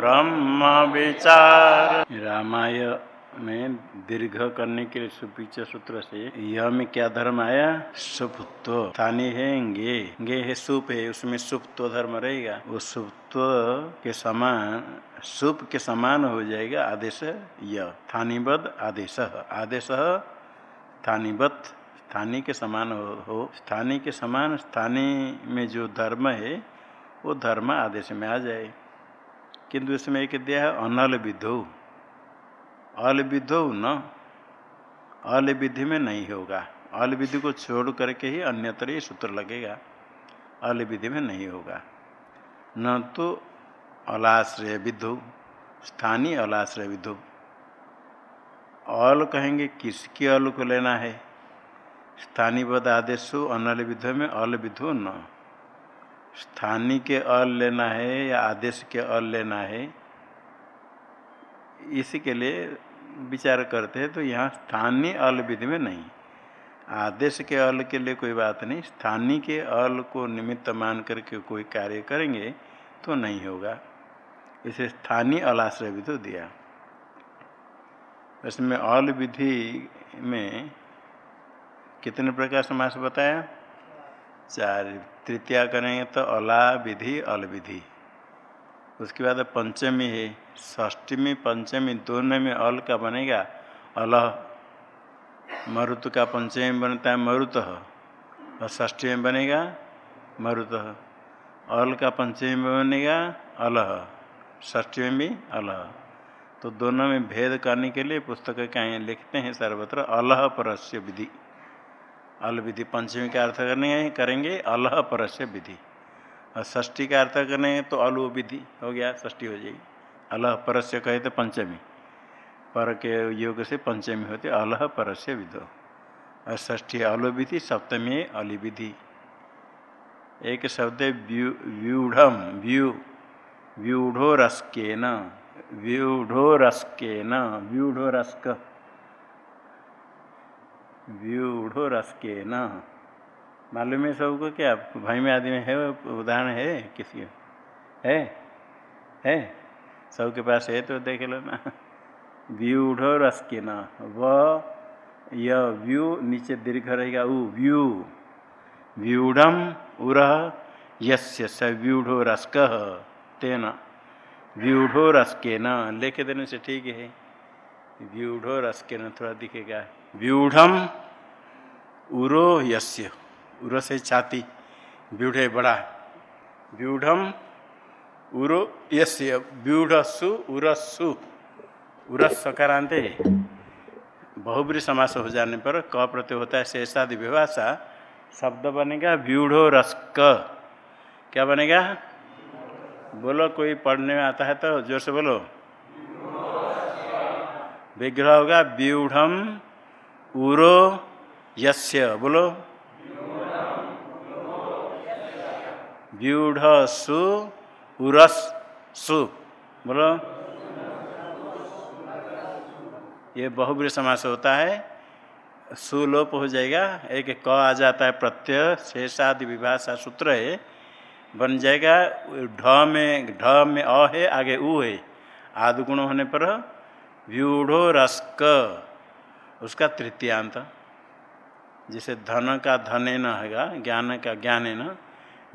ब्रह्म विचार। रामाय में दीर्घ करने के लिए सुपीच सूत्र से यह में क्या धर्म आया? सुप्तो है गे गे है सुप है उसमें सुप्तो धर्म रहेगा। वो सुप्तो के समान सुप के समान हो जाएगा आदेश य। स्थानीबद्ध आदेश। आदेश स्थानीबद्ध। स्थानीय के समान हो, हो। स्थानीय के समान स्थानीय में जो धर्म है वो धर्म आदेश में आ जाए। किंतु इसमें एक दिया है, अनल विधो। अल विधो न। अल विधि में नहीं होगा। अल विधि को छोड़ करके ही अन्यत्र ही सूत्र लगेगा। अल विधि में नहीं होगा। न तो अलाश्रय विधो, स्थानीय अलाश्रय विधो। अल कहेंगे, किसकी अल को लेना है? स्थानीय पद आदेश अनल विधो में अल विधु न। स्थानीय के अल लेना है या आदेश के अल लेना है, इसी के लिए विचार करते हैं तो यहाँ स्थानीय अल विधि में नहीं। आदेश के अल के लिए कोई बात नहीं स्थानीय के अल को निमित्त मान करके कोई कार्य करेंगे तो नहीं होगा। इसे स्थानीय अलाश्रय विधि दिया। इसमें अल विधि में कितने प्रकार समास बताया? चार। तृतीया करेंगे तो अला विधि अल विधि उसके बाद पंचमी है ष्टमी पंचमी, दोनों में अल का बनेगा अलह मरुत का पंचमी बनता है मरुत। और ष्ठी में बनेगा मरुत। अल का पंचमी में बनेगा अलह ष्ठी में भी अलह तो दोनों में भेद करने के लिए पुस्तक कहीं लिखते हैं सर्वत्र अलह परस्य विधि। अल विधि पंचमी का अर्थ करने करेंगे अलह परस्य विधि। और ष्ठी का अर्थ करने तो अलु विधि हो गया, षष्ठी हो जाएगी। अलह परस्य कहे तो पंचमी। पर के योग से पंचमी होते अलह परस्य विधो। और ष्ठी अलु विधि, सप्तमी अलि विधि। एक शब्द व्यूढ़ व्यू, व्यूढ़ो रसके न व्यूढ़ो रसके न व्यूढ़ो रस्क व्यूढ़ो रस के, न? मालूम है सबको क्या भाई में आदमी है? उदाहरण है किसी है? है? सबके पास है तो देख लो ना। व्यूढ़ रस के, न? व, य, व्यू, नीचे दीर्घ रहेगा उ, व्यू। व्यूढ़ उर यस्य स व्यूढ़ो रसक तेना व्यूढ़ो रस के, न? लेके देने से ठीक है। व्यूढ़ो रस के न, थोड़ा दिखेगा। व्यूढ़ उरो यस्य। उर से छाती, व्यूढ़ बड़ा व्यूढ़ उरो यस्य। व्यूढ़सु उरस्सु उरस सकारांत बहुब्री समास हो जाने पर क प्रत्यय होता है शेषादि विभाषा। शब्द बनेगा व्यूढ़ो रस्क। क्या बनेगा? बोलो, कोई पढ़ने में आता है तो ज़ोर से बोलो। विग्रह होगा व्यूढ़ उरो यस्य, बोलो। व्यूढ़ सु उरस सु बोलो। ये बहुब्री समास होता है। सुलोप हो जाएगा। एक क आ जाता है प्रत्यय, शेषादि विभाषा सूत्र है। बन जाएगा, ढ में ढ में अ है, आगे उ है। आदि गुण होने पर व्यूढ़ो रस्क उसका तृतीयांत। जिसे धन का धने न होगा, ज्ञान का ज्ञान न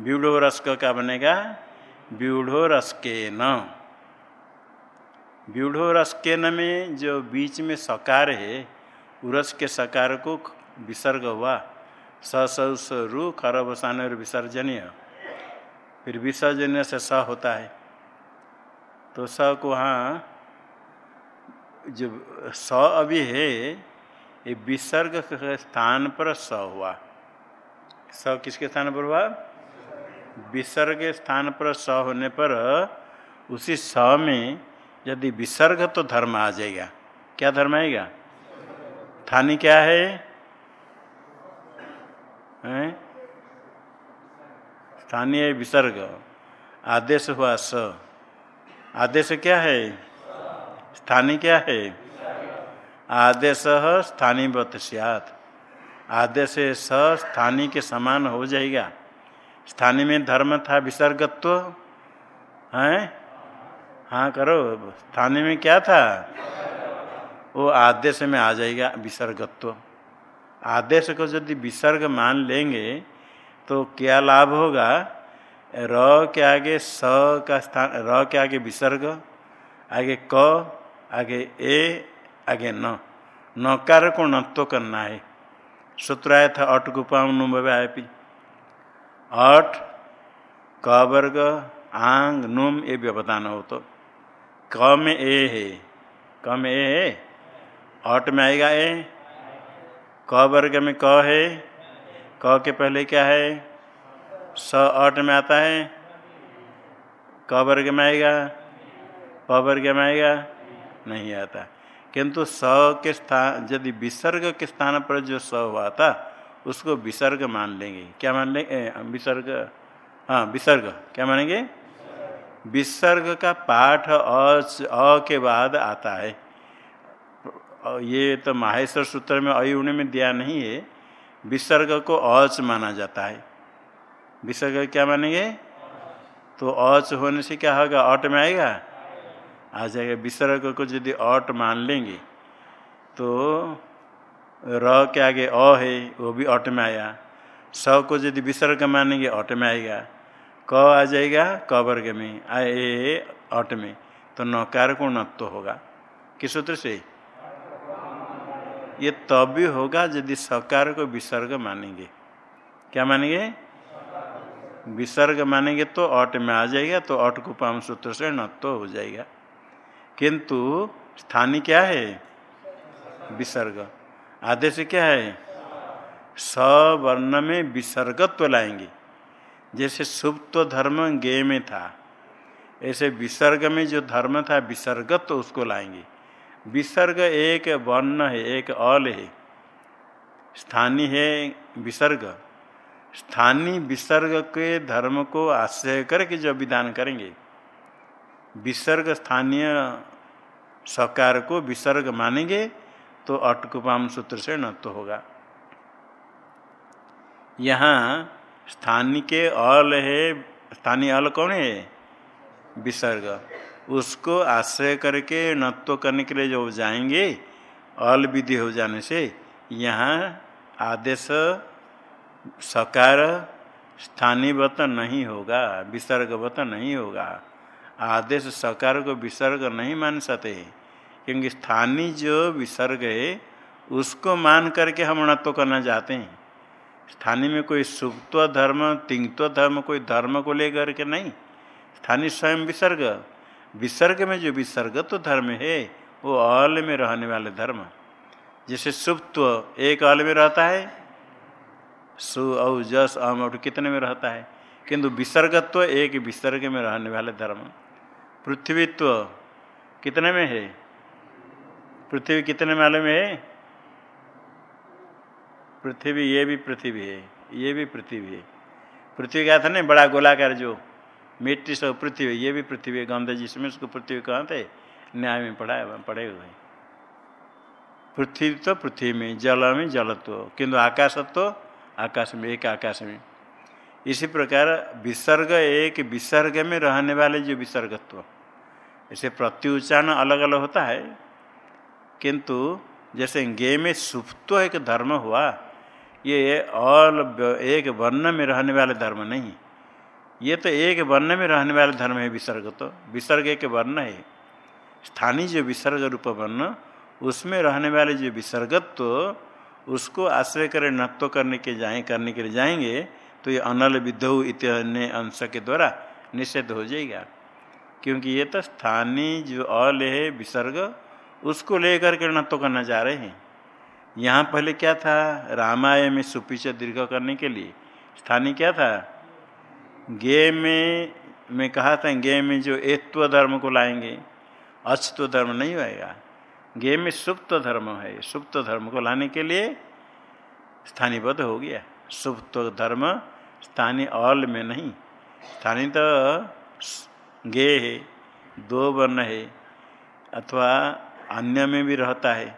व्यूढ़ो रस्क का बनेगा व्यूढ़ो रस्के न व्यूढ़ो रस्के न में जो बीच में सकार है, उरस के सकार को विसर्ग हुआ। स स रु खरबसान और विसर्जनीय। फिर विसर्जनीय से स होता है। तो स को वहाँ जो स अभी है ये विसर्ग के स्थान पर स हुआ। स किसके स्थान पर हुआ? विसर्ग स्थान पर स होने पर उसी स में यदि विसर्ग तो धर्म आ जाएगा। क्या धर्म आएगा? थानी क्या है? स्थानीय विसर्ग। आदेश हुआ स। आदेश क्या है? स्थानीय क्या है? आदेश स्थानीयवत सियात। आदेश स स्थानीय के समान हो जाएगा। स्थानीय में धर्म था, विसर्गत्व, है? हाँ करो। स्थानीय में क्या था? वो आदेश में आ जाएगा विसर्गत्व। आदेश को यदि विसर्ग मान लेंगे तो क्या लाभ होगा? र के आगे स का स्थान, र के आगे विसर्ग, आगे क, आगे ए आगे न नकार को नत्व करना है। सूत्र आया था अट गुपाम पी। अट क वर्ग आंग, नुम, ये व्यवधान हो तो। क में ए है। क में ए है? अट में आएगा ए। क वर्ग में क है। क के पहले क्या है? स अट में आता है। क वर्ग में आएगा? प वर्ग में आएगा? नहीं आता। किंतु स के स्थान, यदि विसर्ग के स्थान पर जो स हुआ था, उसको विसर्ग मान लेंगे। क्या मान लेंगे विसर्ग हाँ विसर्ग। क्या मानेंगे? विसर्ग का पाठ अ के बाद आता है। ये तो माहेश्वर सूत्र में अयुण में दिया नहीं है। विसर्ग को अच माना जाता है। विसर्ग क्या मानेंगे? तो अच होने से क्या होगा? अट में आएगा? आ जाएगा। विसर्ग को यदि अट मान लेंगे तो र के आगे अ है, वो भी अट में आया। स को यदि विसर्ग मानेंगे अट में आएगा। क आ जाएगा क वर्ग में आ, ए अट में। तो नकार को नत्व होगा। किस सूत्र से? ये तब भी होगा यदि सकार को विसर्ग मानेंगे। क्या मानेंगे? विसर्ग मानेंगे तो अट में आ जाएगा तो अट को पाम सूत्र से नत्व हो जाएगा। किंतु स्थानीय क्या है? विसर्ग। आदेश क्या है? सवर्ण में विसर्गत्व लाएँगे। जैसे सुप्त धर्म गे में था, ऐसे विसर्ग में जो धर्म था, विसर्गत्व उसको लाएँगे। विसर्ग एक वर्ण है, एक अल है। स्थानीय है विसर्ग। स्थानीय विसर्ग के धर्म को आश्रय करके जो विधान करेंगे विसर्ग स्थानीय सकार को विसर्ग मानेंगे तो अटकुपाम सूत्र से न तो होगा। यहाँ स्थानीय के अल है, स्थानीय अल कौन है? विसर्ग। उसको आश्रय करके नत्व करने के लिए जो जाएँगे, अल विधि हो जाने से, यहाँ आदेश सकार स्थानीय स्थानीयवत नहीं होगा, विसर्गवत नहीं होगा। आदेश सकार को विसर्ग नहीं मान सकते। क्योंकि स्थानीय जो विसर्ग है, उसको मान करके हम नत्व करना चाहते हैं। स्थानीय में कोई सुप्त्व धर्म तिंगत्व धर्म, कोई धर्म को लेकर के नहीं। स्थानीय स्वयं विसर्ग। विसर्ग में जो विसर्ग तो धर्म है, वो अल में रहने वाले धर्म। जैसे सुप्त्व एक अल में रहता है, सु, औ, जस, अम कितने में रहता है। किंतु विसर्गत्व एक विसर्ग में रहने वाले धर्म। पृथ्वीत्व कितने में है? पृथ्वी कितने वाले में है? पृथ्वी ये भी पृथ्वी है, ये भी पृथ्वी है। पृथ्वी का था नहीं बड़ा गोलाकार जो, मिट्टी सब पृथ्वी, ये भी पृथ्वी है। गंधे जिसमें उसको पृथ्वी कहते न्याय में पढ़ा पढ़े हुए पृथ्वी तो पृथ्वी में, जल में जलत्व किंतु आकाशत्व आकाश में, एक आकाश में। इसी प्रकार विसर्ग एक विसर्ग में रहने वाले जो विसर्गत्व। ऐसे प्रत्युच्चारण अलग अलग होता है। किंतु जैसे गे में सुप्त एक धर्म हुआ, ये ऑल एक वर्ण में रहने वाले धर्म नहीं। ये तो एक वर्ण में रहने वाले धर्म है विसर्ग तो। विसर्ग एक वर्ण है। स्थानीय जो विसर्ग रूप वर्ण, उसमें रहने वाले जो विसर्गत्व तो उसको आश्रय कर नत्व करने के जाए, करने के लिए जाएँगे तो ये अनल विधो इतने अंश के द्वारा निषेध हो जाएगा। क्योंकि ये तो स्थानीय जो अल है, विसर्ग, उसको लेकर के नत्व करना चाह रहे हैं। यहाँ पहले क्या था? रामायण में सुपिच दीर्घ करने के लिए। स्थानीय क्या था? गे में, मैं कहा था गे में जो एत्व धर्म को लाएँगे अस्तव धर्म नहीं होएगा। गे में सुप्त धर्म है। सुप्त धर्म को लाने के लिए स्थानीयबद्ध हो गया। सुप्त धर्म स्थानीय अल में नहीं। स्थानीय तो गे है, दो वर्ण है, अथवा अन्य में भी रहता है।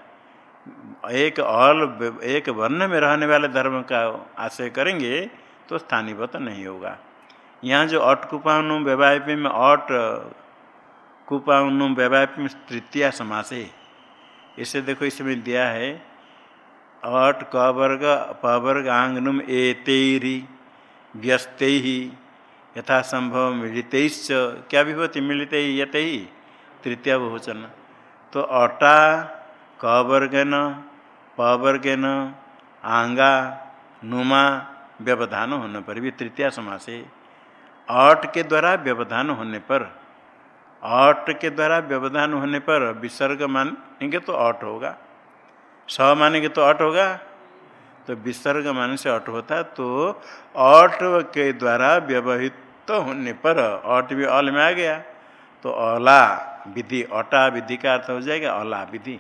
एक ऑल एक वर्ण में रहने वाले धर्म का आशय करेंगे तो स्थानीयवत नहीं होगा। यहाँ जो अट कुपानु व्यवाय में अट कुपानु में तृतीय समास है। इसे देखो, इसमें दिया है, अट क वर्ग पवर्ग आंगनुम, एतेरी व्यस्त ही यथा संभव मिलित क्या होती मिलित ही यत? ही तृतीय बहुचन तो अटा क वर्गन पवर्गन, आंगा, नुमा व्यवधान होने पर भी तृतीय समास। है अट के द्वारा व्यवधान होने पर, अट के द्वारा व्यवधान होने पर विसर्ग मानेंगे तो अट होगा। स मानेंगे तो अट होगा। तो विसर्ग माने से अट होता तो अट के द्वारा व्यवहित होने पर अट भी अल में आ गया। तो अला विधि, अटा विधि का अर्थ हो जाएगा अला विधि।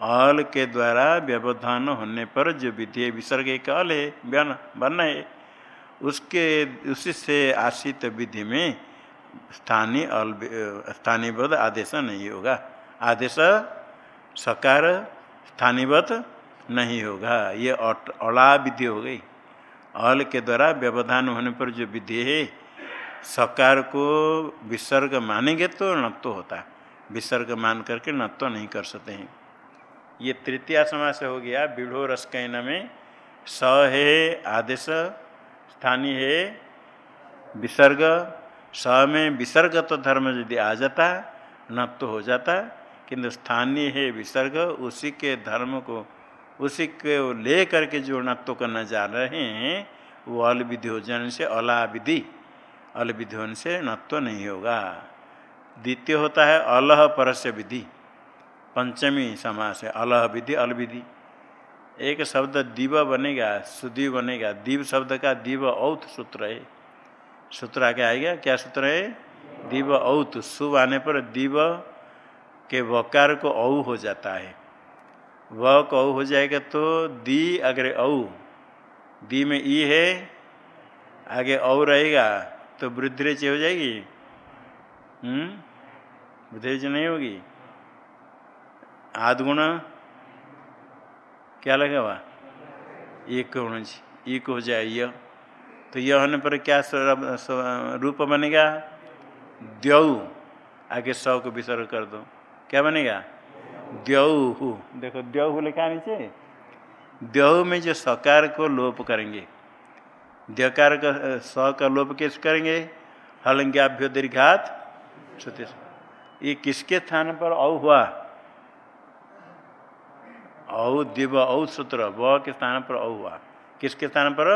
अल के द्वारा व्यवधान होने पर जो विधि है, विसर्ग एक अल है, बन बन है। उसके, उसी से आशित विधि में स्थानीय अल स्थानीयबद्ध आदेश नहीं होगा। आदेश सकार स्थानीयबद्ध नहीं होगा। ये अला विधि हो गई। अल के द्वारा व्यवधान होने पर जो विधि है सकार को विसर्ग मानेंगे तो नत्व होता विसर्ग मान करके नत्व नहीं कर सकते हैं। ये तृतीय समास हो गया, बीढ़ो रसकैन में स है आदेश स्थानीय है विसर्ग, स में विसर्ग तो धर्म यदि आ जाता नत्व हो जाता, किंतु स्थानीय है विसर्ग, उसी के धर्म को, उसी को ले करके जो नत्व करना जा रहे हैं, वो अल विधि हो जाने से अला विधि अल विधि होने से नत्व नहीं होगा। द्वितीय होता है अलह परस्य विधि। पंचमी समास है अलह विधि अल विधि एक शब्द दीव बनेगा, सुदीव बनेगा। दीव शब्द का दीव औत सूत्र है। सूत्र आगे आएगा, क्या सूत्र है? दीव औत शुभ आने पर दीव के वकार को औ हो जाता है। व को औ हो जाएगा तो दी अगर औ। दी में ई है, आगे औ रहेगा। तो वृद्धिच हो जाएगी? हम्म? वृद्धिच नहीं होगी? आदगुण क्या लगा हुआ? एक गुण एक हो जाए यह तो यह होने पर क्या रूप बनेगा? द्यऊ आगे सौ को विसर्ग कर दो। क्या बनेगा? द्यऊ देखो द्यऊ लिखा नीचे। द्यऊ में जो सकार को लोप करेंगे। द्यकार का स का लोप किस करेंगे? हलंग्याभ्यो दीर्घात ये किसके स्थान पर? औ हुआ। औ दिव, औ सूत्र, व के स्थान पर औ हुआ। किसके स्थान पर?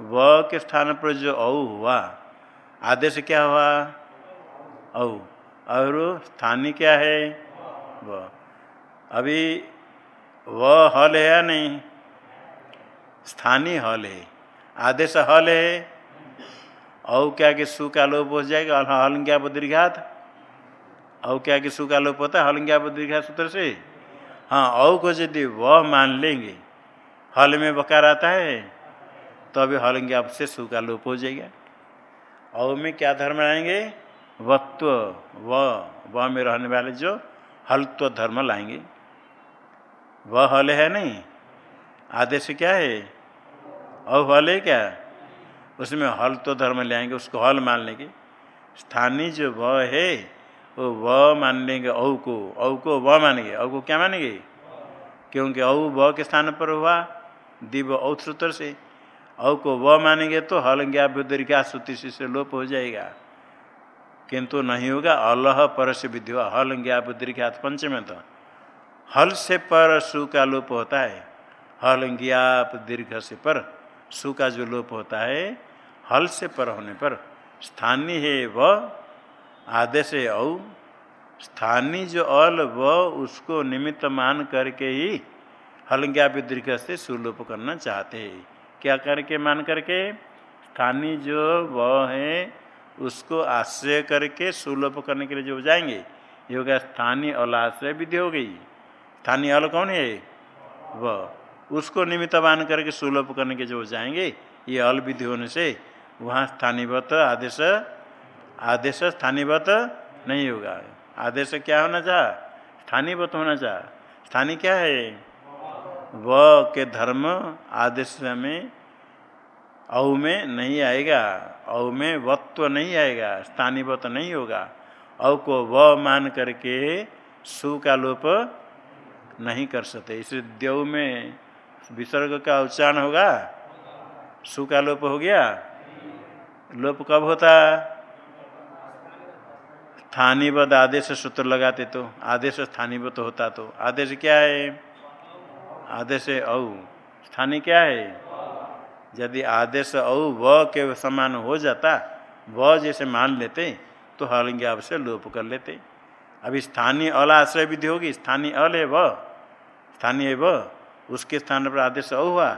व के स्थान पर जो औ हुआ। आदेश क्या हुआ? औ। और स्थानीय क्या है? व। अभी, व हल है या नहीं? स्थानीय हल है। आदेश हल। है औ क्या कि सु का लोप हो जाएगा? हलंग्या बद्रिघात औ क्या कि सु का लोप होता है? हलंग्या बद्रिघात सूत्र से? हाँ औ को यदि वह मान लेंगे, हल में बकार आता है तो अभी आपसे सु का लोप हो जाएगा। औ में क्या धर्म लाएँगे? वत्व, व व में रहने वाले जो हलत्व धर्म लाएँगे। वह हल है नहीं? आदेश क्या है? औ हल है क्या? उसमें हल तो धर्म ले आएँगे, उसको हल मान लेंगे। स्थानीय जो व है, वो व मान लेंगे, औ को। औ को व मानेंगे। औ को क्या मानेंगे? क्योंकि औ व के स्थान पर हुआ दिव औ सूत्र से। औ को व मानेंगे तो हल ज्ञाभ्युदर क्या श्रुति से लोप हो जाएगा। किंतु नहीं होगा, अलह पर से विधि हुआ हल ज्ञाभ्युदर क्या पंचम तो। हल से पर, सु का लोप होता है। हल ज्ञाप दीर्घ से पर। सु का जो लोप होता है, हल से पर होने पर स्थानीय है व, आदेश है औ। स्थानीय जो अल व, उसको निमित्त मान करके ही हलंग्या दीर्घ से सुलोप करना चाहते हैं। क्या करके मान करके? स्थानीय जो व है, उसको आश्रय करके सुलोप करने के लिए जो जाएँगे, ये होगा स्थानीय अल आश्रय विधि हो गई। स्थानीय अल कौन है? वह उसको निमित्त मान करके सुलोप करने के जो जाएँगे, ये अल विधि होने से वहाँ स्थानीयवत आदेश आदेश स्थानीयवत नहीं होगा। आदेश क्या होना चाह? स्थानीयवत होना चाह। स्थानीय क्या है? व के धर्म आदेश में औ में नहीं आएगा। औ में वत्व नहीं आएगा। स्थानीयवत नहीं होगा। औ को व मान करके सु का लोप नहीं कर सकते। इसलिए देव में विसर्ग का उच्चारण होगा? सु का लोप हो गया? लोप कब होता? स्थानीबद्ध आदेश सूत्र लगाते तो आदेश स्थानीबद्ध होता तो। आदेश क्या है? आदेश औ। स्थानीय क्या है? यदि आदेश औ, व के समान हो जाता, व जैसे मान लेते तो हलंगे से लोप कर लेते। अभी स्थानीय अल आश्रय विधि होगी। स्थानीय अल है व। स्थानीय व। उसके स्थान पर आदेश औ हुआ।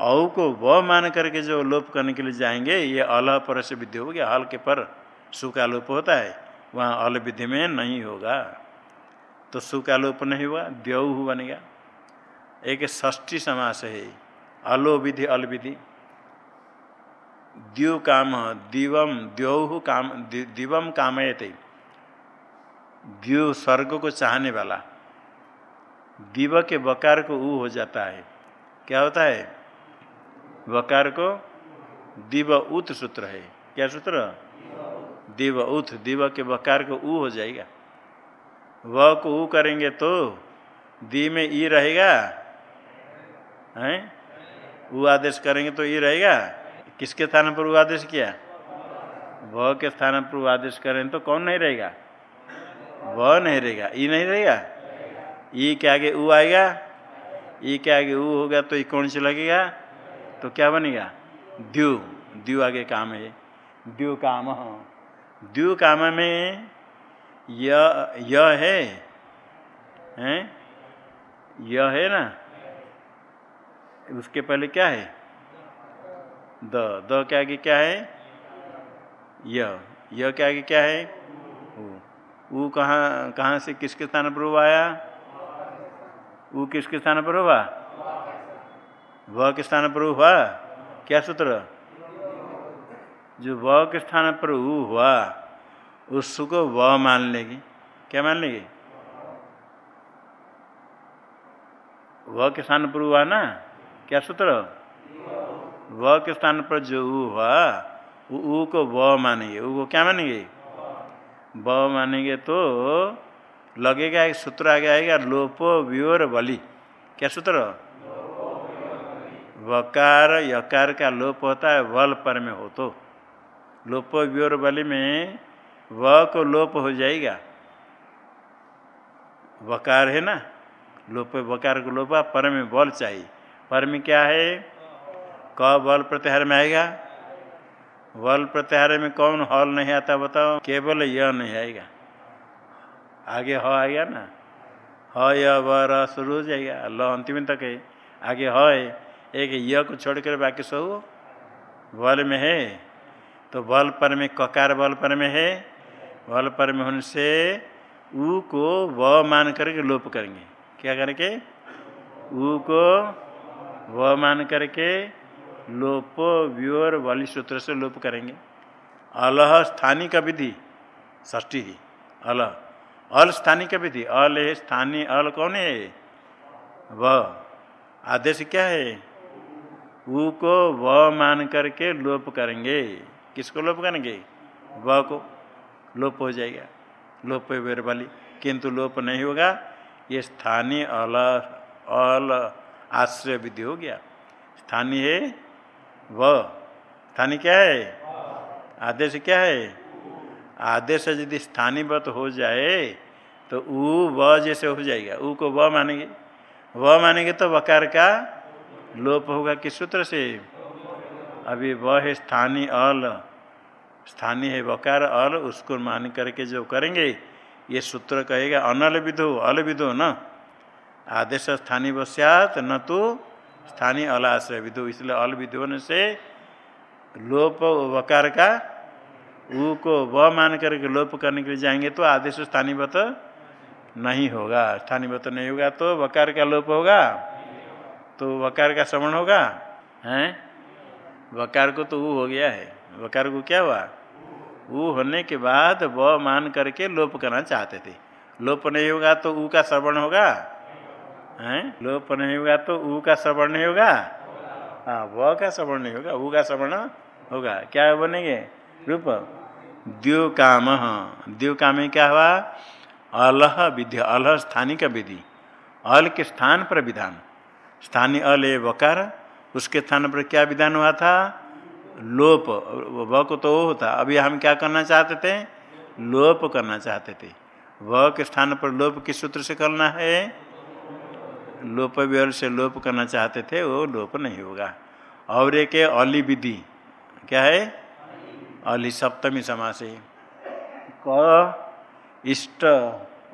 औ को व मान करके जो लोप करने के लिए जाएँगे, ये अल पर से विधि होगी हल के पर सु का लोप होता है, वहाँ अल विधि में नहीं होगा। तो सु का लोप नहीं हुआ द्यऊ बनेगा एक ष्ठी समास है, अलो विधि, अल विधि। द्यु काम, दिवम द्यौह काम दिवम कामयते। द्यु स्वर्ग को चाहने वाला। दिव के बकार को ऊ हो जाता है। क्या होता है? वकार को दिव उत सूत्र है। क्या सूत्र? दिव उत। दिव के वकार को ऊ हो जाएगा। व को ऊ करेंगे तो दी में ई रहेगा। हैं? ऊ आदेश करेंगे तो ई रहेगा। किसके स्थान पर ऊ आदेश किया? व के स्थान पर ऊ आदेश करें तो कौन नहीं रहेगा? व नहीं रहेगा। ई नहीं रहेगा? ई के आगे ऊ आएगा, ई के आगे ऊ होगा तो ई कौन से लगेगा? तो क्या बनेगा? द्यू। द्यू आगे काम है। द्यू काम द्यू काम में यह है। हैं? यह है ना? उसके पहले क्या है? द। द के आगे क्या है? यह यह के आगे क्या है? ऊ। कहाँ कहाँ से, किसके स्थान पर हुआ आया? ऊ किसके स्थान पर हुआ? व के स्थान पर हुआ। क्या सूत्र? जो व के स्थान पर ऊ हुआ, उसको व मान लेगी। क्या मान लेगी? व के स्थान पर हुआ ना? क्या सूत्र? व के स्थान पर जो ऊ हुआ ऊ को व मानेंगे। ऊ को क्या मानेंगे? व मानेंगे तो लगेगा, एक सूत्र आगे आएगा लोपो व्योर बलि। क्या सूत्र? वकार, यकार का लोप होता है, वल पर में हो तो। लोपो व्योर बलि में व को लोप हो जाएगा। वकार है ना? लोप, वकार को लोप, पर में बल चाहिए। पर में क्या है? क बल प्रत्याहार में आएगा। बल प्रत्याहार में कौन हॉल नहीं आता बताओ? केवल यह नहीं आएगा। आगे ह आ गया ना? ह य व र शुरू हो जाएगा। ल अंतिम तक है। आगे ह एक य को छोड़कर बाकी सब बल में है। तो बल पर में ककार बल पर में है। बल पर में होने से ऊ को व मान करके लोप करेंगे। क्या करके ऊ को व मान करके लोप व्योर वाली सूत्र से लोप करेंगे। अलह स्थानीय का विधि ष्टी अलह अल स्थानीय का विधि? अल है, स्थानीय अल कौन है? वह आदेश क्या है? ऊ को व मान करके लोप करेंगे। किसको लोप करेंगे? व को। लोप हो जाएगा। लोप वाली। किंतु लोप नहीं होगा। ये स्थानीय अल अल आश्रय विधि हो गया। स्थानीय है, व। स्थानीय क्या है? आदेश क्या है? आदेश यदि स्थानीयवत हो जाए तो ऊ व जैसे हो जाएगा। ऊ को व मानेंगे। व मानेंगे तो वकार का लोप होगा। किस सूत्र से? अभी व है स्थानीय अल। स्थानीय है वकार अल, उसको मान करके जो करेंगे, ये सूत्र कहेगा अनल विधो, अल विधो न। आदेश स्थानीय वस्यात न तो स्थानीय अल आश्रय विधो। इसलिए अल विधो से लोप वकार का ऊ को व मान करके लोप करने के लिए जाएँगे तो आदेश स्थानीयवत नहीं होगा। स्थानीयवत नहीं होगा तो वकार का लोप होगा। तो वकार का श्रवण होगा। हैं? वकार को तो ऊ हो गया है। वकार को क्या हुआ? ऊ होने के बाद व मान करके लोप करना चाहते थे। लोप नहीं होगा तो ऊ का श्रवण होगा। हैं? लोप नहीं होगा तो ऊ का श्रवण नहीं होगा। हाँ व का श्रवण नहीं होगा, ऊ का श्रवण होगा। क्या बनेंगे? रूप। द्यो काम द्यो काम क्या हुआ? अलह विधि अलह स्थानीय का विधि। अल के स्थान पर विधान। स्थानीय अल ए वकार, उसके स्थान पर क्या विधान हुआ था? लोप। व को तो वो होता। अभी हम क्या करना चाहते थे? लोप करना चाहते थे। व के स्थान पर लोप किस सूत्र से करना है? लोप व्यवहार से लोप करना चाहते थे, वो लोप नहीं होगा। और एक अली विधि। क्या है? अली सप्तमी समास। क, इष्ट,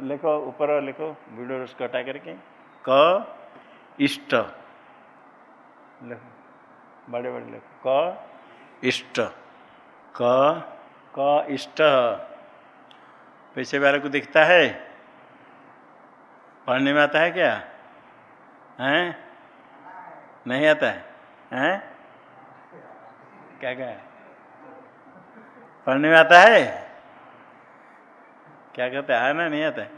लिखो, ऊपर लिखो, वीडियो उसको हटा करके। क, इष्ट। लिखो, बड़े बड़े लिखो। क, इष्ट। क क, इष्ट। पैसे वाले को दिखता है? पढ़ने में आता है क्या? हैं? नहीं आता है? हैं? क्या क्या है? पढ़ने में आता है? क्या कहते हैं? ना, नहीं आता है?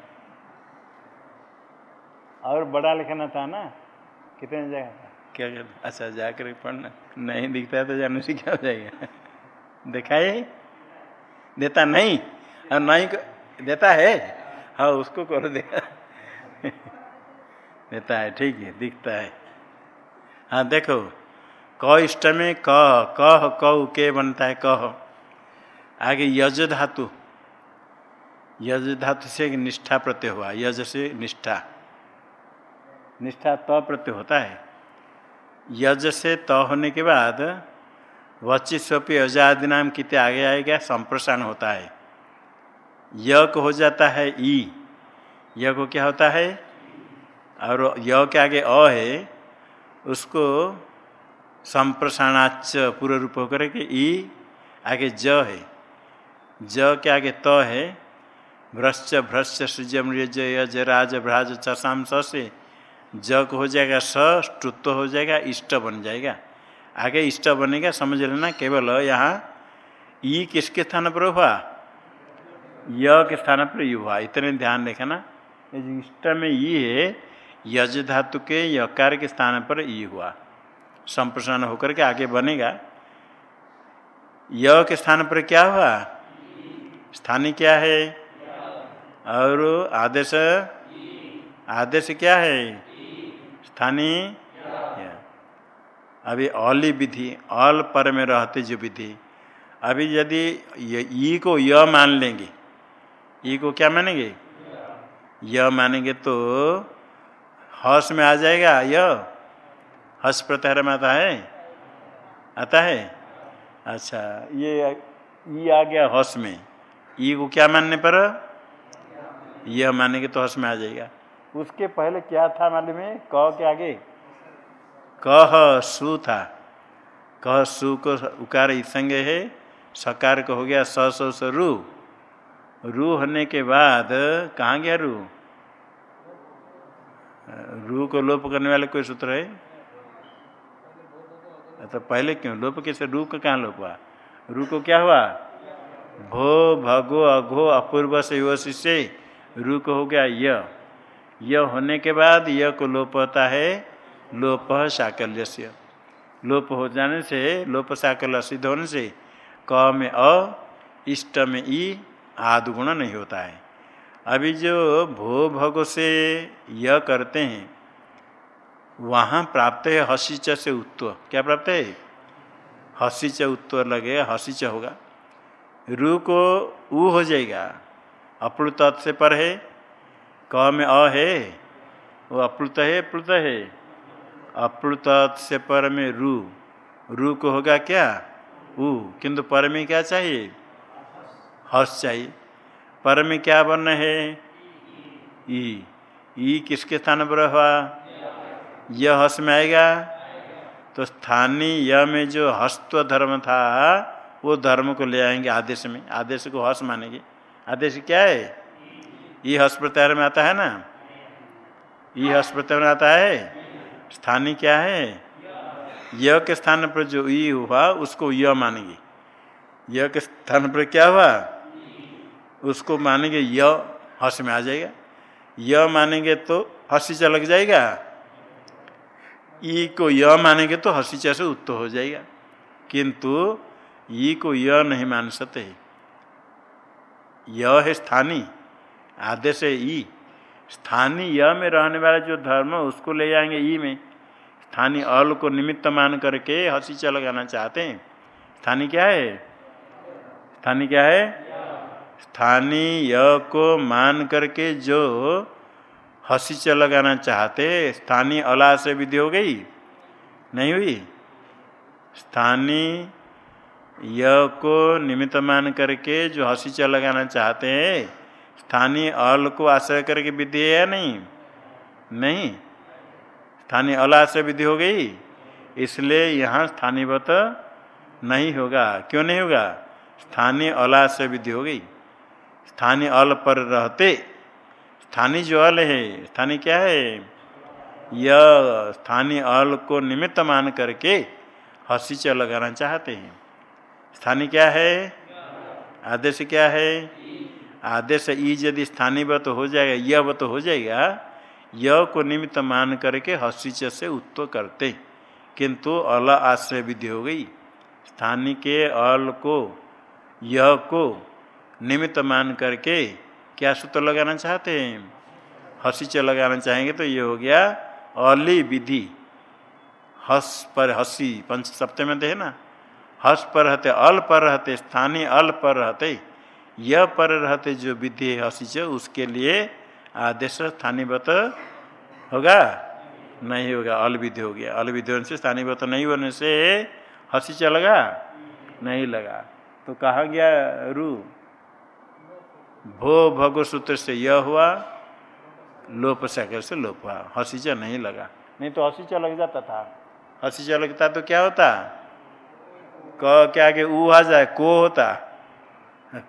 और बड़ा लिखना था ना? कितने जगह क्या कहते अच्छा जाकर पढ़ना। नहीं दिखता है तो जाने से क्या हो जाएगा? दिखाई देता नहीं? और नहीं देता है? हाँ उसको करो देखा देता है, ठीक है, दिखता है। हाँ देखो, क इष्ट में क कह कऊ के बनता है कह आगे यज धातु। यज धातु से निष्ठा प्रत्यय हुआ। यज से निष्ठा। निष्ठा त तो प्रत्यय होता है। यज से त तो होने के बाद वचिस्वपी अजादि नाम कितने आगे आएगा, संप्रसारण होता है। य को हो जाता है ई। य को क्या होता है? और य के आगे अ है, उसको संप्रसारणाच पूर्व रूप होकर के ई आगे ज है। ज के आगे त तो है। भ्रश्च भ्रश्च सृजम यज यज राज, भ्राज चसाम स, से। ज को हो जाएगा स टुत्व हो जाएगा, इष्ट बन जाएगा। आगे इष्ट बनेगा, समझ लेना, केवल यहाँ ई किसके स्थान पर हुआ? य के स्थान पर यू हुआ। इतने ध्यान रखना। इष्ट में ई है, यज धातु के यकार के स्थान पर ई हुआ। संप्रसारण होकर के आगे बनेगा। य के स्थान पर क्या हुआ? स्थानीय क्या है? और आदेश? आदेश क्या है? स्थानीय? अभी अली विधि, अल पर में रहते जो विधि। अभी यदि ई को य मान लेंगे, ई को क्या मानेंगे? य मानेंगे तो हस में आ जाएगा, य। हस प्रत्यार में आता है? आता है? अच्छा ये ई आ गया हस में। ई को क्या मानने पर? यह मानेंगे तो हस में आ जाएगा। उसके पहले क्या था मालूम में क के आगे। कह सु था। कह सु को उकार संग है। सकार को हो गया स सो स रू। रू होने के बाद कहाँ गया रू? रू को लोप करने वाले कोई सूत्र है? तो पहले क्यों? लोप कैसे? रू को कहाँ लोप हुआ? रू को क्या हुआ? भो भगो अघो अपूर्व से यो शिष्य रू को हो गया य। य होने के बाद य को लोप होता है, लोप साकल्य से। लोप हो जाने से, लोप साकल्य सिद्ध होने से, क में अ, इष्ट में ई आदि गुण नहीं होता है। अभी जो भो भगो से यह करते हैं, वहाँ प्राप्त है हसीच से उत्व क्या प्राप्त है? हसीच उत्व लगेगा हसीच होगा। रू को ऊ हो जाएगा। अप्लुत से पर है, क में अ है, वो अप्लुत है प्लुत है। अप्लुत से पर में रू। रू को होगा क्या? ऊ किंतु पर में क्या चाहिए? हस चाहिए। पर में क्या वर्ण है? ई। ई किसके स्थान पर हुआ? यह हस में आएगा। तो स्थानीय में जो हस्त धर्म था वो धर्म को ले आएँगे आदेश में। आदेश को हस मानेंगे। आदेश क्या है? ये हस प्रत्यार में आता है ना? ये हस प्रत्यार में आता है। स्थानीय क्या है? य के स्थान पर जो ई हुआ, उसको य मानेंगे। य के स्थान पर क्या हुआ? उसको मानेंगे य हस में आ जाएगा। य मानेंगे तो हसीचा लग जाएगा। ई को य मानेंगे तो हसीचा से उत्तर हो जाएगा। किंतु ई को य नहीं मान सकते। य है स्थानीय आदेश है ई। स्थानीय य में रहने वाला जो धर्म उसको ले जाएँगे ई में। स्थानीय अल को निमित्त मान करके हँसी चल लगाना चाहते हैं। स्थानीय क्या है? स्थानीय क्या है? स्थानीय य को मान करके जो हसी लगाना चाहते स्थानीय अला से विधि हो गई? नहीं हुई। स्थानीय य को निमित्त मान करके जो हसी लगाना चाहते हैं, स्थानीय अल को आश्रय करके विधि है या नहीं? नहीं। स्थानीय अल आश्रय विधि हो गई, इसलिए यहाँ स्थानीयवत नहीं होगा। क्यों नहीं होगा? स्थानीय अल आश्रय विधि हो गई। स्थानीय अल पर रहते, स्थानीय जो अल है, स्थानीय क्या है? यह स्थानीय अल को निमित्त मान करके हसी च लगाना चाहते हैं। स्थानीय क्या है? आदेश क्या है? आदेश ई यदि स्थानीय तो हो जाएगा यह तो हो जाएगा। यह को निमित्त मान करके हसीच से उत्तर करते। किंतु अल आश्रय विधि हो गई। स्थानीय के अल को यह को निमित्त मान करके क्या सूत्र लगाना चाहते हैं? हसीच लगाना चाहेंगे तो ये हो गया अली विधि। हस पर हसी, पंच सप्तम में है ना? हस पर रहते, अल पर रहते, स्थानीय अल पर रहते यह पर रहते जो विधि हसी उसके लिए आदेश स्थानीयवत होगा? नहीं होगा, अल विधि हो गया। अल विधि होने से स्थानीयवत नहीं होने से हसी च लगा? नहीं लगा। तो कहा गया रू? भो भगो सूत्र से यह हुआ, लोप साकर से लोप हुआ। हसीचा नहीं लगा। नहीं तो हसीचा लग जाता था। हसीचा लगता तो क्या होता? क के आगे ऊ आ जाए, को होता?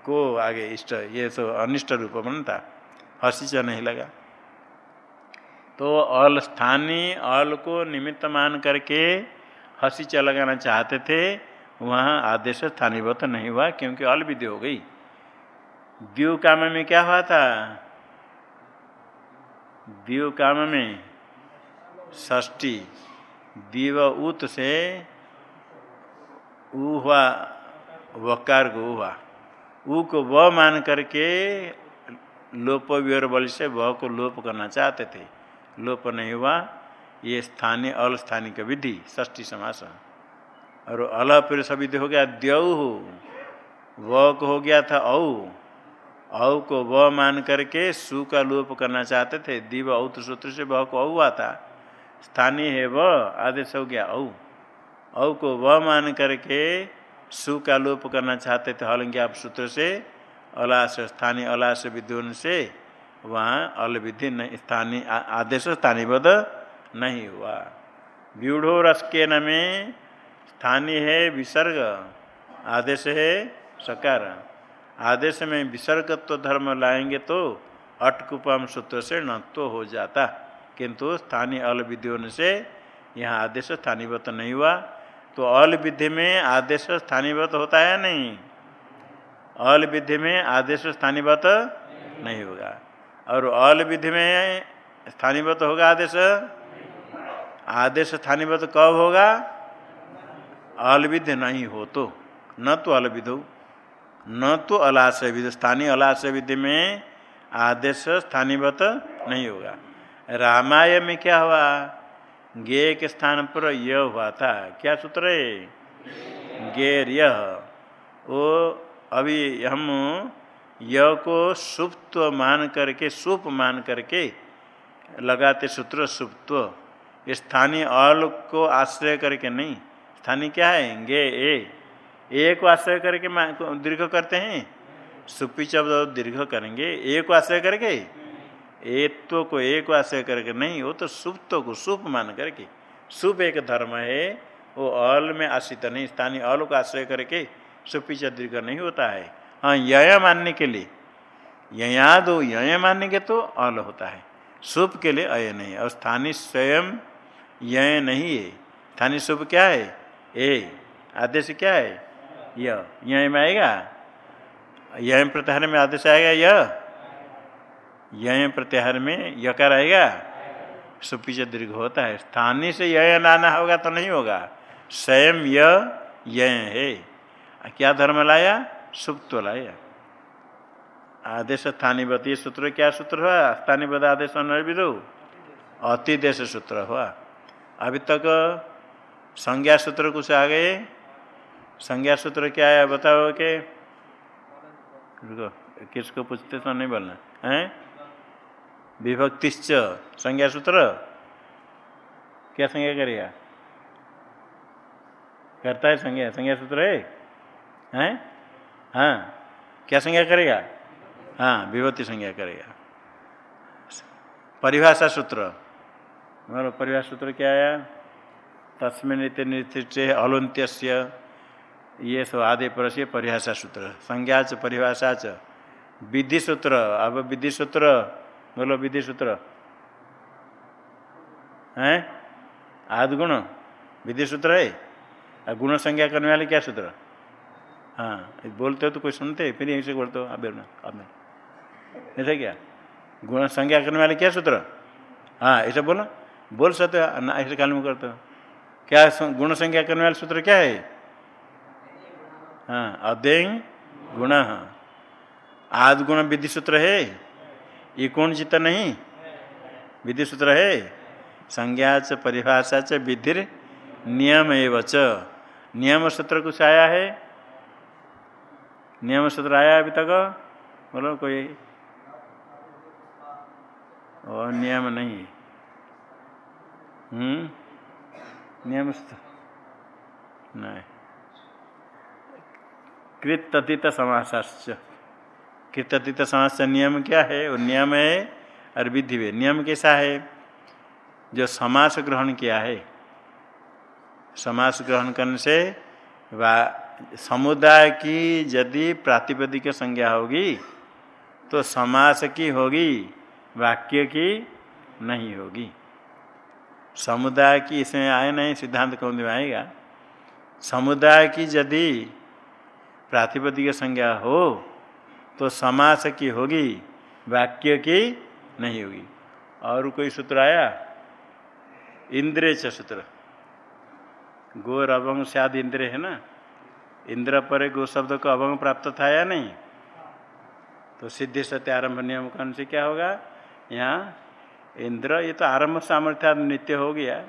को आगे इष्ट, ये तो अनिष्ट रूप बनता। हसीचा नहीं लगा। तो अल स्थानीय अल को निमित्त मान करके हसीचा लगाना चाहते थे, वहाँ आदेश स्थानीयवत नहीं हुआ, क्योंकि अल विधि हो गई। द्यू काम में क्या हुआ था? द्यू काम में ष्टी दीव उत से ऊ हुआ वकार को हुआ ऊ को व मान करके लोप व्योर बल से व को लोप करना चाहते थे। लोप नहीं हुआ। ये स्थानीय अल स्थानीय का विधि ष्टी समास और अल फिर सविधि हो गया द्यऊ हो व को हो गया था औ। औ को व मान करके सु का लोप करना चाहते थे। दिव औत सूत्र से व को औ हुआ था स्थानीय है व, आदेश हो गया औ। औ को व मान करके सु का लोप करना चाहते थे हलंग्या सूत्र से, अलास स्थानीय, अलास विद्युन से, वहाँ अल विधि स्थानीय आदेश स्थानीयबद्ध नहीं हुआ। व्यूढ़ो रस के न में स्थानीय है विसर्ग, आदेश है सकार। आदेश में विसर्गत्व तो धर्म लाएँगे तो अटकुपम सूत्र से नत्व हो जाता, किंतु स्थानीय अल विधियों से यहाँ आदेश स्थानीयवत नहीं हुआ। तो अल विधि में आदेश स्थानीयवत होता है नहीं? अल विधि में आदेश स्थानीयवत नहीं होगा। और अल विधि में स्थानीयवत होगा आदेश? आदेश स्थानीयवत कब होगा? अल विधि नहीं हो तो। न तो अल विधो, न तो अलाश्रय विधि, स्थानीय अलाश्रय विधि में आदेश स्थानीयवत नहीं होगा। रामायण में क्या हुआ? गे के स्थान पर यह हुआ था। क्या सूत्र है? गेर यह वो अभी हम यह को सुप्त्व मान करके, सुप मान करके लगाते सूत्र सुप्त्व स्थानीय अल को आश्रय करके नहीं, स्थानीय क्या है? गे ए ए को आश्रय करके दीर्घ करते हैं? सुपी शब्द दीर्घ करेंगे। एक को आश्रय करके? एक को एक आश्रय करके नहीं, वो तो सुप्त को सुप मान करके। सुप एक धर्म है, वो अल में आश्रित नहीं, स्थानीय अल को आश्रय करके सुपी दीर्घ नहीं होता है। हाँ यय मानने के लिए। यया दो, यय मानने के तो अल होता है। सुप के लिए अय नहीं और स्थानीय स्वयं यय नहीं है। स्थानीय सुप क्या है? ए, आदेश क्या है? यह में आएगा? यह प्रत्याहार में आदेश आएगा? यह यह प्रत्याहार में यकार आएगा सुपीच दीर्घ होता है। स्थानीय से यह लाना होगा तो नहीं होगा। स्वयं यह है। क्या धर्म लाया? सुप्त लाया। आदेश स्थानीय सूत्र क्या सूत्र हुआ? स्थानीय आदेश अनविधो अतिदेश सूत्र हुआ। अभी तक संज्ञा सूत्र कुछ आ गए। संज्ञा सूत्र क्या है? बताओ के। किसको पूछते तो नहीं बोलना। है? विभक्तिश्च संज्ञा सूत्र क्या संज्ञा करेगा? करता है संज्ञा। संज्ञा सूत्र है? हैं? हाँ। क्या संज्ञा करेगा? हाँ विभक्ति संज्ञा करेगा। परिभाषा सूत्र। मतलब परिभाषा सूत्र क्या आया? तस्मिन निर्दिष्ट अलुंत्य ये सब आदि पर परिभाषा सूत्र। संज्ञा च, परिभाषा च। विधि सूत्र अब विधि सूत्र बोलो, विधि सूत्र। है? आद गुण। विधि सूत्र है? गुण संज्ञा करने वाले क्या सूत्र? हाँ बोलते हो तो कोई सुनते, फिर यहीं से बोलते हो अब अब ऐसा क्या? गुण संज्ञा करने वाले क्या सूत्र? हाँ ऐसा बोलो। बोल सकते हो, ना ऐसे काल में करते हो। क्या गुण संज्ञा करने वाले सूत्र क्या है? हाँ अध्यय गुण। आद गुण विधि सूत्र है? ये कौन चित्त नहीं? विधि सूत्र है। संज्ञा च, परिभाषा च विधि नियम एवं च नियम सूत्र कुछ आया है? नियम सूत्र आया अभी तक? बोलो कोई। और नियम नहीं। हम्म? नियम सूत्र? नहीं। कृततीत समासाश्च। कृततीत समास नियम क्या है? वो नियम है और विधि में नियम कैसा है? जो समास ग्रहण किया है। समास ग्रहण करने से वा समुदाय की यदि प्रातिपदिक संज्ञा होगी तो समास की होगी, वाक्य की नहीं होगी। समुदाय की इसमें आए नहीं, सिद्धांत कौन में आएगा समुदाय की यदि प्रातिपदिक संज्ञा हो तो समास की होगी, वाक्य की नहीं होगी। और कोई सूत्र आया? इंद्र च सूत्र। गोर अभंग शाद इंद्र है ना? इंद्र पर गो शब्द को अभंग प्राप्त था या नहीं? तो सिद्धि सत्य आरंभ नियम कौन से क्या होगा? यहाँ इंद्र, ये तो आरंभ सामर्थ्या नित्य हो गया।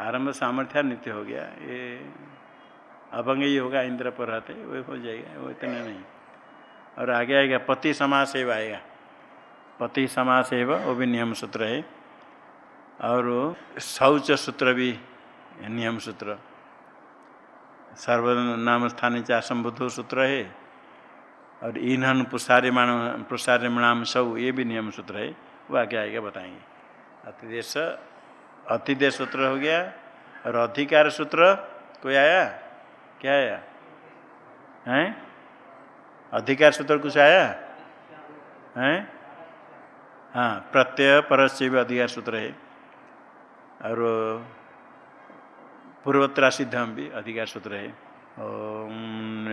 आरंभ सामर्थ्या नित्य हो गया। ये अभंग ही होगा, इंद्र पर रहते, वो हो जाएगा, वो इतना नहीं। और आगे आएगा, पति समास आएगा। पति समास वो भी नियम सूत्र है। और शौच सूत्र भी नियम सूत्र। सर्वनाम स्थान चासंबुद्ध सूत्र है। और ईंधन प्रसार्यमाण प्रसार्यमाणाम सौ ये भी नियम सूत्र है। वो आगे आएगा, बताएँगे। अतिदेश अतिदेश सूत्र हो गया। और अधिकार सूत्र, कोई आया? क्या आया? हैं? अधिकार सूत्र कुछ आया? है? हाँ प्रत्यय, परस्य भी अधिकार सूत्र है। और पूर्वोत्तरा सिद्धम भी अधिकार सूत्र है। ओम